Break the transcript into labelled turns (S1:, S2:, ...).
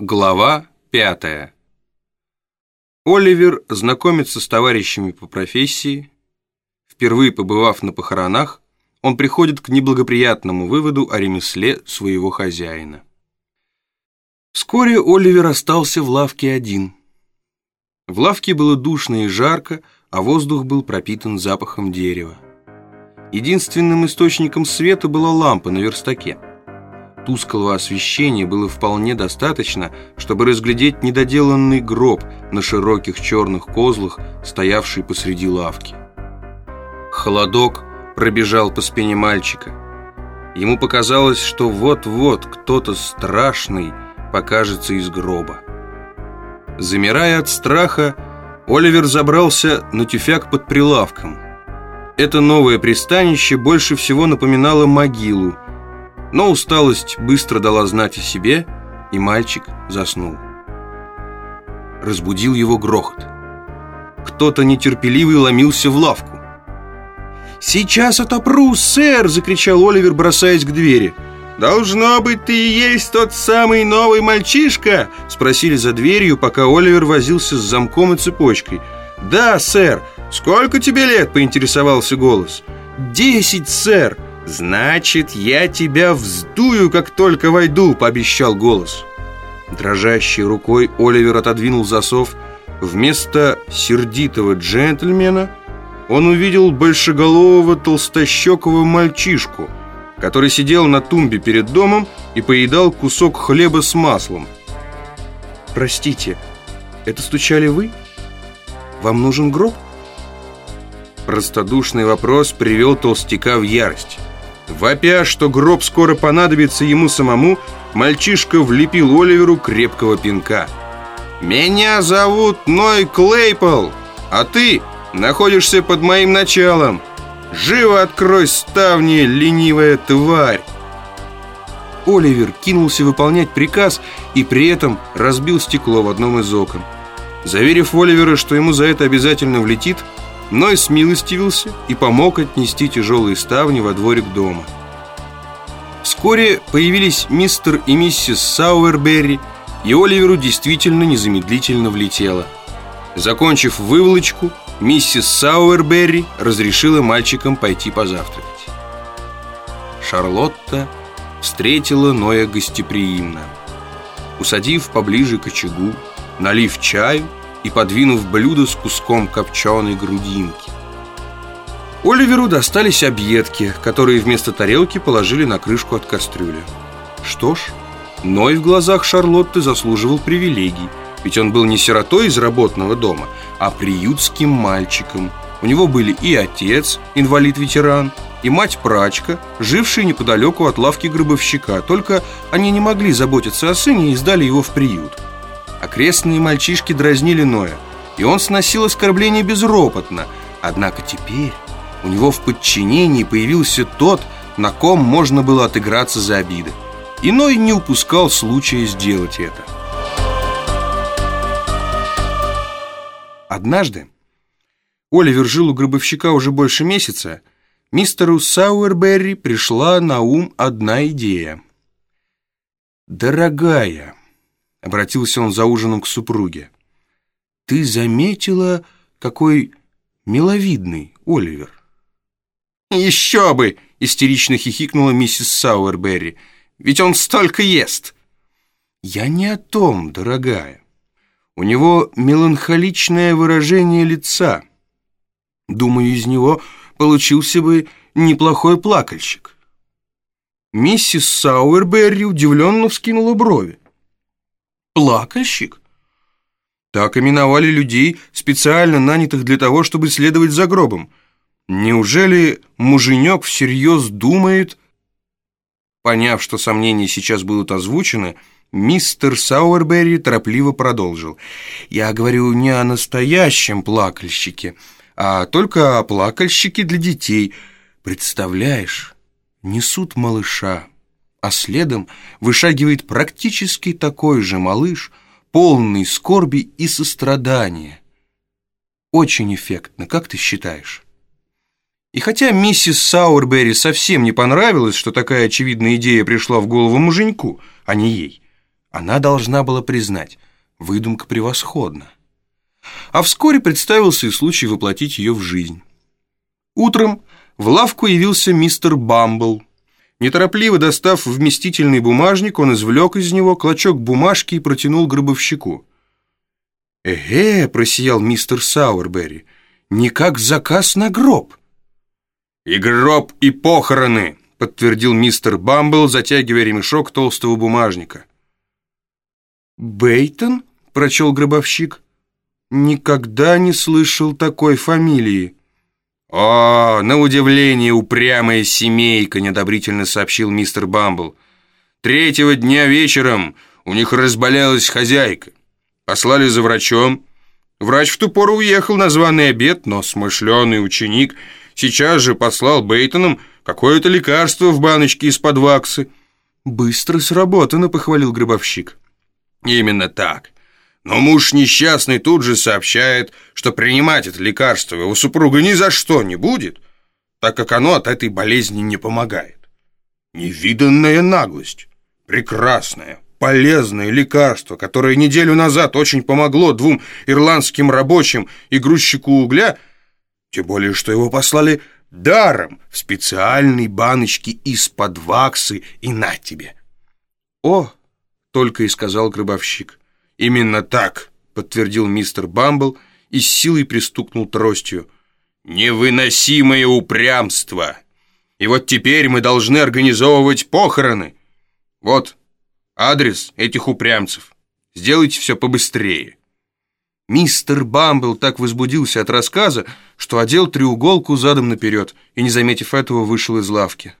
S1: Глава пятая. Оливер знакомится с товарищами по профессии. Впервые побывав на похоронах, он приходит к неблагоприятному выводу о ремесле своего хозяина. Вскоре Оливер остался в лавке один. В лавке было душно и жарко, а воздух был пропитан запахом дерева. Единственным источником света была лампа на верстаке. Тусклого освещения было вполне достаточно, чтобы разглядеть недоделанный гроб на широких черных козлах, стоявший посреди лавки. Холодок пробежал по спине мальчика. Ему показалось, что вот-вот кто-то страшный покажется из гроба. Замирая от страха, Оливер забрался на тюфяк под прилавком – это новое пристанище больше всего напоминало могилу, но усталость быстро дала знать о себе, и мальчик заснул. Разбудил его грохот. Кто-то нетерпеливый ломился в лавку. «Сейчас отопру, сэр!» – закричал Оливер, бросаясь к двери. «Должно быть, ты и есть тот самый новый мальчишка?» – спросили за дверью, пока Оливер возился с замком и цепочкой. «Да, сэр!» «Сколько тебе лет?» – поинтересовался голос. «Десять, сэр!» «Значит, я тебя вздую, как только войду», – пообещал голос. Дрожащей рукой Оливер отодвинул засов. Вместо сердитого джентльмена он увидел большеголового толстощекого мальчишку, который сидел на тумбе перед домом и поедал кусок хлеба с маслом. «Простите, это стучали вы? Вам нужен гроб?» Простодушный вопрос привел толстяка в ярость. Вопя, что гроб скоро понадобится ему самому, мальчишка влепил Оливеру крепкого пинка. «Меня зовут Ной Клейпл, а ты находишься под моим началом. Живо открой ставни, ленивая тварь!» Оливер кинулся выполнять приказ и при этом разбил стекло в одном из окон. Заверив Оливера, что ему за это обязательно влетит, Ной смилостивился и помог отнести тяжелые ставни во дворик дома. Вскоре появились мистер и миссис Сауэрберри, и Оливеру действительно незамедлительно влетело. Закончив выволочку, миссис Сауэрберри разрешила мальчикам пойти позавтракать. Шарлотта встретила Ноя гостеприимно. Усадив поближе к очагу, налив чаю, и подвинув блюдо с куском копченой грудинки. Оливеру достались объедки, которые вместо тарелки положили на крышку от кастрюли. Что ж, Ной в глазах Шарлотты заслуживал привилегий, ведь он был не сиротой из работного дома, а приютским мальчиком. У него были и отец, инвалид-ветеран, и мать-прачка, жившие неподалеку от лавки гробовщика, только они не могли заботиться о сыне и сдали его в приют. Окрестные мальчишки дразнили Ноя, и он сносил оскорбления безропотно. Однако теперь у него в подчинении появился тот, на ком можно было отыграться за обиды. И Ной не упускал случая сделать это. Однажды, Оливер жил у гробовщика уже больше месяца, мистеру Сауэрберри пришла на ум одна идея. «Дорогая», Обратился он за ужином к супруге. «Ты заметила, какой миловидный Оливер?» «Еще бы!» — истерично хихикнула миссис Сауэрберри. «Ведь он столько ест!» «Я не о том, дорогая. У него меланхоличное выражение лица. Думаю, из него получился бы неплохой плакальщик». Миссис Сауэрберри удивленно вскинула брови. Плакальщик? Так именовали людей, специально нанятых для того, чтобы следовать за гробом. Неужели муженек всерьез думает... Поняв, что сомнения сейчас будут озвучены, мистер Сауэрберри торопливо продолжил. «Я говорю не о настоящем плакальщике, а только о плакальщике для детей. Представляешь, несут малыша» а следом вышагивает практически такой же малыш, полный скорби и сострадания. Очень эффектно, как ты считаешь? И хотя миссис Сауэрберри совсем не понравилось, что такая очевидная идея пришла в голову муженьку, а не ей, Она должна была признать, выдумка превосходна. А вскоре представился и случай воплотить ее в жизнь. Утром в лавку явился мистер Бамбл. Неторопливо достав вместительный бумажник, он извлек из него клочок бумажки и протянул гробовщику. «Эге!» — просиял мистер Сауэрберри. «Не как заказ на гроб!» «И гроб, и похороны!» — подтвердил мистер Бамбл, затягивая ремешок толстого бумажника. «Бейтон?» — прочел гробовщик. «Никогда не слышал такой фамилии». «О, на удивление упрямая семейка», — неодобрительно сообщил мистер Бамбл. «Третьего дня вечером у них разболелась хозяйка. Послали за врачом. Врач в ту пору уехал на званый обед, но смышленый ученик сейчас же послал Бейтонам какое-то лекарство в баночке из-под ваксы». «Быстро сработано», — похвалил гробовщик. «Именно так. Но муж несчастный тут же сообщает, что принимать это лекарство его супруга ни за что не будет, так как оно от этой болезни не помогает. Невиданная наглость. Прекрасное, полезное лекарство, которое неделю назад очень помогло двум ирландским рабочим и грузчику угля, тем более, что его послали даром в специальной баночке из-под ваксы и на тебе. «О!» — только и сказал гробовщик. «Именно так», — подтвердил мистер Бамбл и с силой пристукнул тростью. «Невыносимое упрямство! И вот теперь мы должны организовывать похороны. Вот адрес этих упрямцев. Сделайте все побыстрее». Мистер Бамбл так возбудился от рассказа, что одел треуголку задом наперед и, не заметив этого, вышел из лавки.